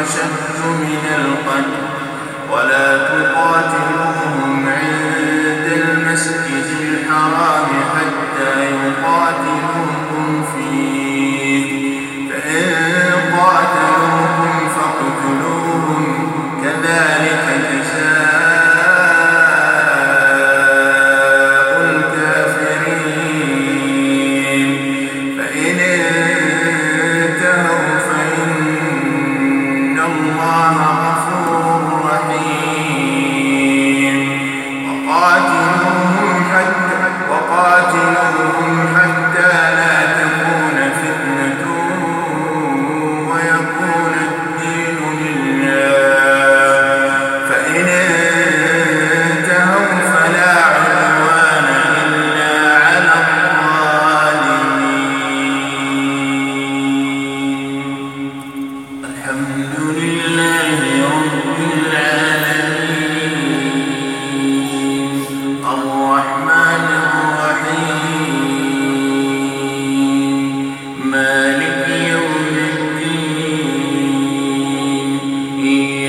أشد من القتل ولا تقاتلوهم عند المسجد الحرام. na na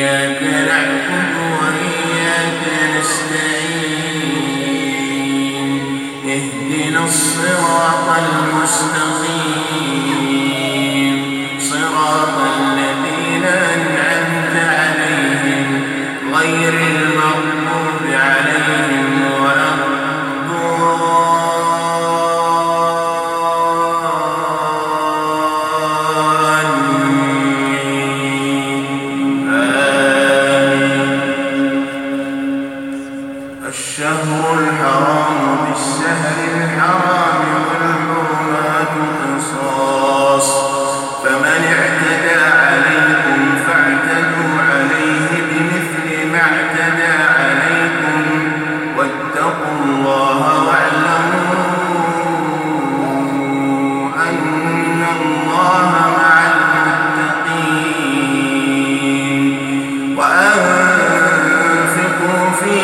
إياك وإياك نستعين اهدنا الصراط المستقيم.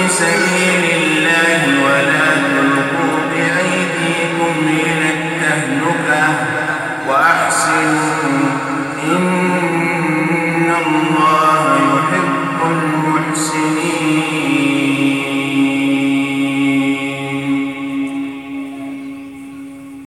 سبيل